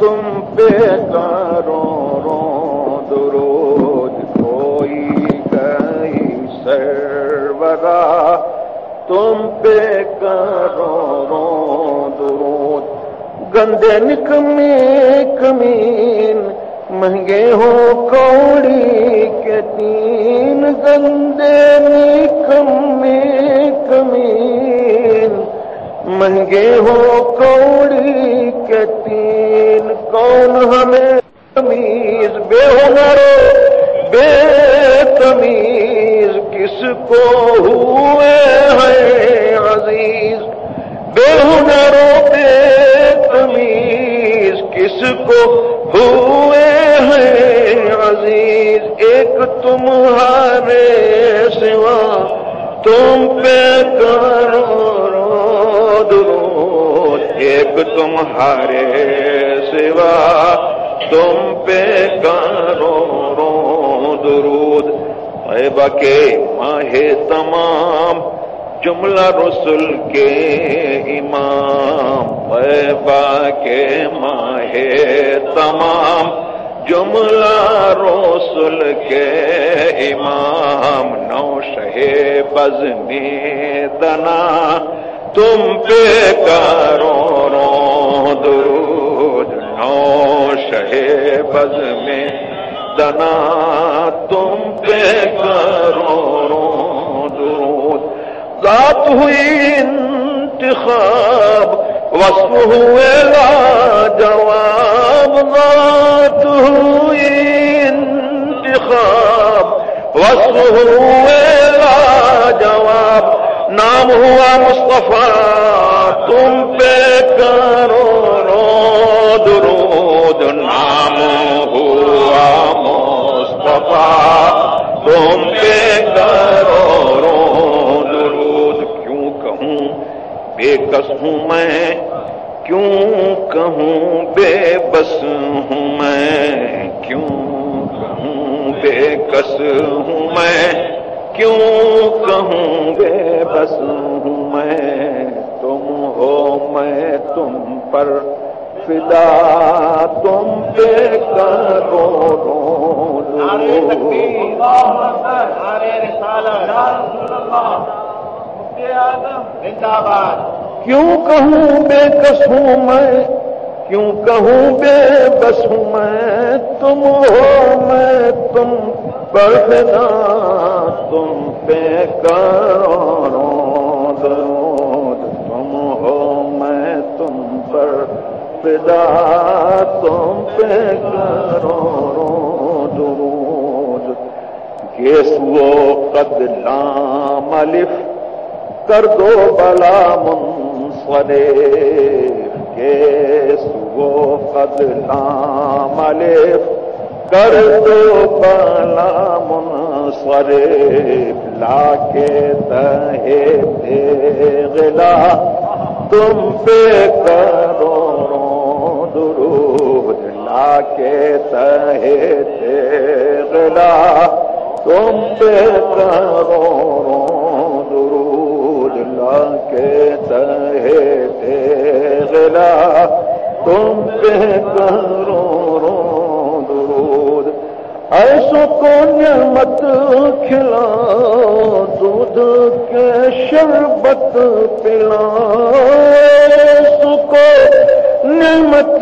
تم پہ کرو رو درود کوئی گئی سرورا، تم پہ کرو رو درود گندے نکمی کمین مہنگے ہو کوڑی کے تین، گندے نکمی کمین مہنگے ہو کوڑی کے تین، کون ہمیں تمیز؟ بے ہنر، بے تمیز، کس کو ہوئے ہیں درود ایک تمہارے سوا تم پہ کرو رو درود طیبہ کے ماہ تمام، جملہ رسول کے امام۔ طیبہ کے ماہ تمام، جملہ رسول کے امام۔ نو شہ بز میں دنا تم پہ کرو رو درود نو شہ بز میں دنا، تم پہ کرو رو درود۔ ذات ہوئی انتخاب، وصف ہوئے لا جواب ذات ہوئی انتخاب، وصف ہوئے لا نام ہوا مصطفیٰ، تم پہ کرو رو درود نام ہوا مصطفیٰ۔ تم پہ کرو رو درود کیوں کہوں؟ بے کس ہوں میں؟ کیوں کہوں؟ بے بس ہوں میں۔ کیوں کہوں؟ بے کس ہوں میں؟ کیوں کہوں بے بس ہوں میں؟ تم ہو میں تم پر فدا تم پہ کرو کیوں کہوں بے کس ہوں میں؟ کیوں کہوں بے بس ہوں میں تم ہو، میں تم پر تم پہ کرو درود، تم ہو، میں تم پر فدا، تم پہ کرو درود۔ گیس وہ قد لام الف کر دو بلا منصرف۔ گیس وہ قد لام کر دو بلا منصرف لا کے تہے غلا تم پہ کرو درود لا کے تہے غلا تم پہ کرو درود لا کے تہے غلا تم پہ کرو درود۔ ایسو کو نعمت کھلا دودھ کے شربت پلا ایسو کو نعمت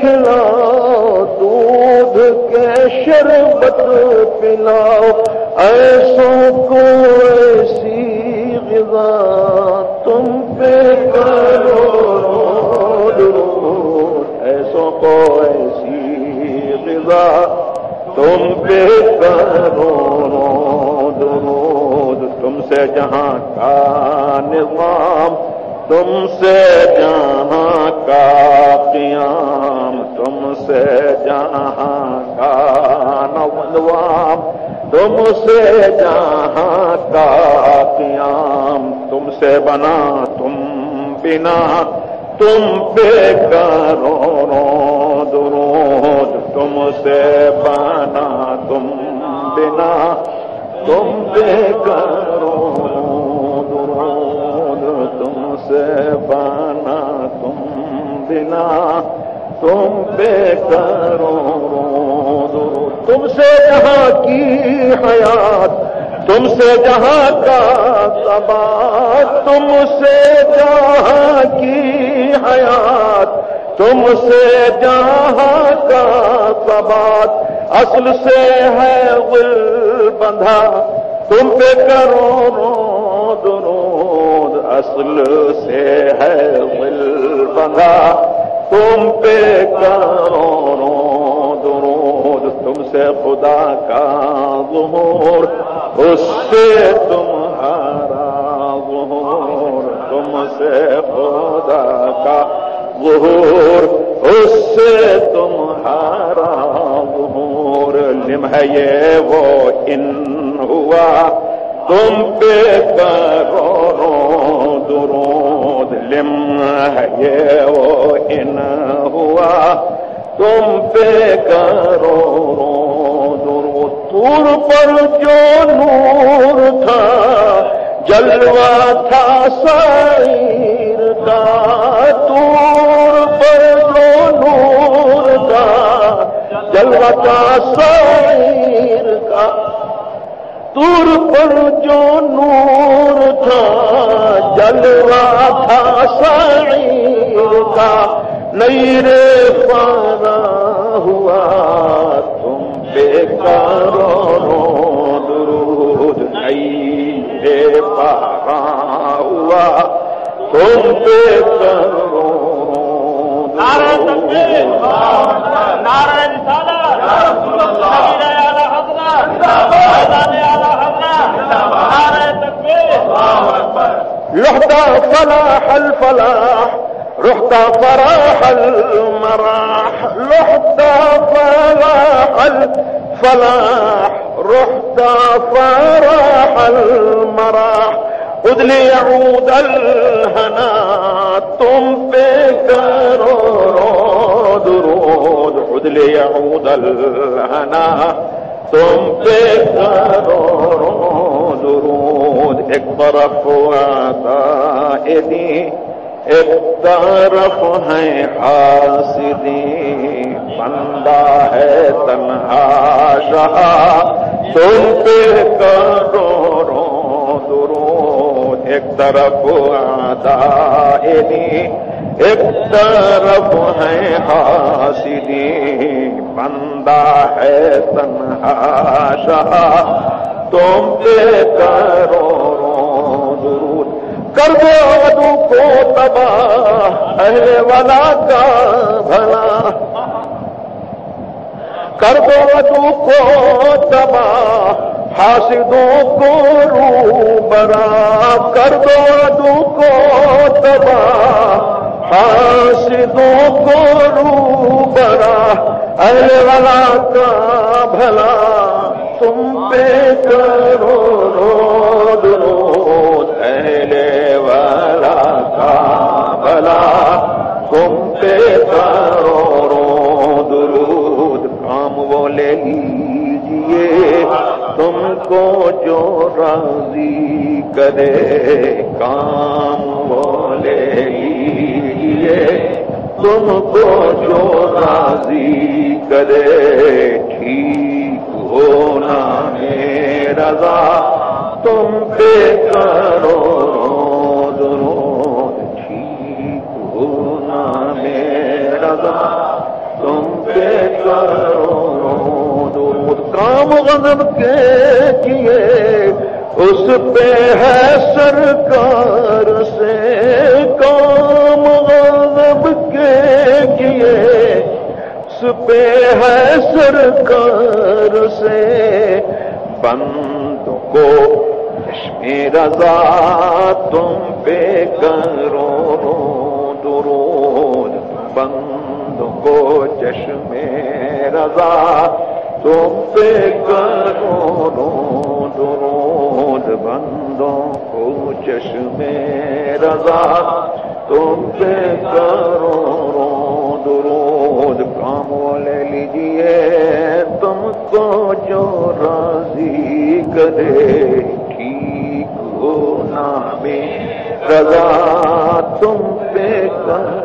کھلا دودھ کے شربت پلاؤ۔ ایسو کو ایسی غذا جہاں کا نظام، تم سے جہاں کا قیام، تم سے جہاں کا نوام تم سے جہاں کا قیام، تم سے بنا، تم بنا، تم پہ کرو درود تم سے بنا، تم بنا، تم پہ کرو درود تم بنا تم بنا تم پہ کرو تم سے جہاں کی حیات، تم سے جہاں کا سبات تم سے جہاں کی حیات، تم سے جہاں کا سبات اصل سے ہے ول بندھا، تم پہ کرو رو درود اصل سے ہے ول بندھا تم پہ کرو درود، تم سے خدا کا ظہور اس سے تمہارا ظہور تم سے خدا کا ظہور اس سے تمہارا ظہور لم ہے یہ وہ، ان ہوا۔ تم پہ کرو درود لم ہے یہ ان ہوا۔ تم پہ کرو درود۔ تور پر جو نور تھا جلوا تھا سائر کا۔ تور پر جو نور تھا جلوا تھا سائر کا۔ تور پر جو نور تھا جلوا تھا سعیر کا نئی رے پارا ہوا تم بے کرو درود نئی پارا ہوا تم بے کرو نعرہ تکبیر تکبیر فلاح الفلاح رحت فراح المراح رحت فلاح الفلاح رحت فراح المراح۔ خذ ليعود الهنا، تم پہ کرو درود۔ خذ ليعود الهنا، تم پہ کرو درود ایک طرف عطائدی ایک طرف ہے حاسدی، بندہ ہے تنہا شہا تم پہ کرو درود ایک طرف عطائدی ایک طرف ہے حاسدی، بندہ ہے تنہا شہا تم پہ کرو درود کر دو ادو کو تباہ، اہل والا کا بھلا۔ کر دو ادو کو تباہ، حاسدوں کو رو برا کر دو ادو کو تباہ، حاسدوں کو رو برا اہل والا کا بھلا۔ تم پہ کرو رو درود اہل والا کا بھلا تم پہ کرو رو درود کام وہ لے لیجیے تم کو جو راضی کرے، کام وہ لے لیجیے تم کو جو راضی کرے، ٹھیک رضا تم پہ کرو درود ٹھیک ہونا رضا تم پہ کرو کام غضب کے کیے اس پہ ہے سرکار سے۔ کام غضب کے کیے اس پہ ہے سرکار سے۔ بند کو چشمی رضا تم پہ کرو درود۔ بند کو چشم رضا تم پہ کرو درود۔ بندوں کو چشم رضا تم پہ کرو کرے ٹھیک ہو نام رضا تم پہ کر۔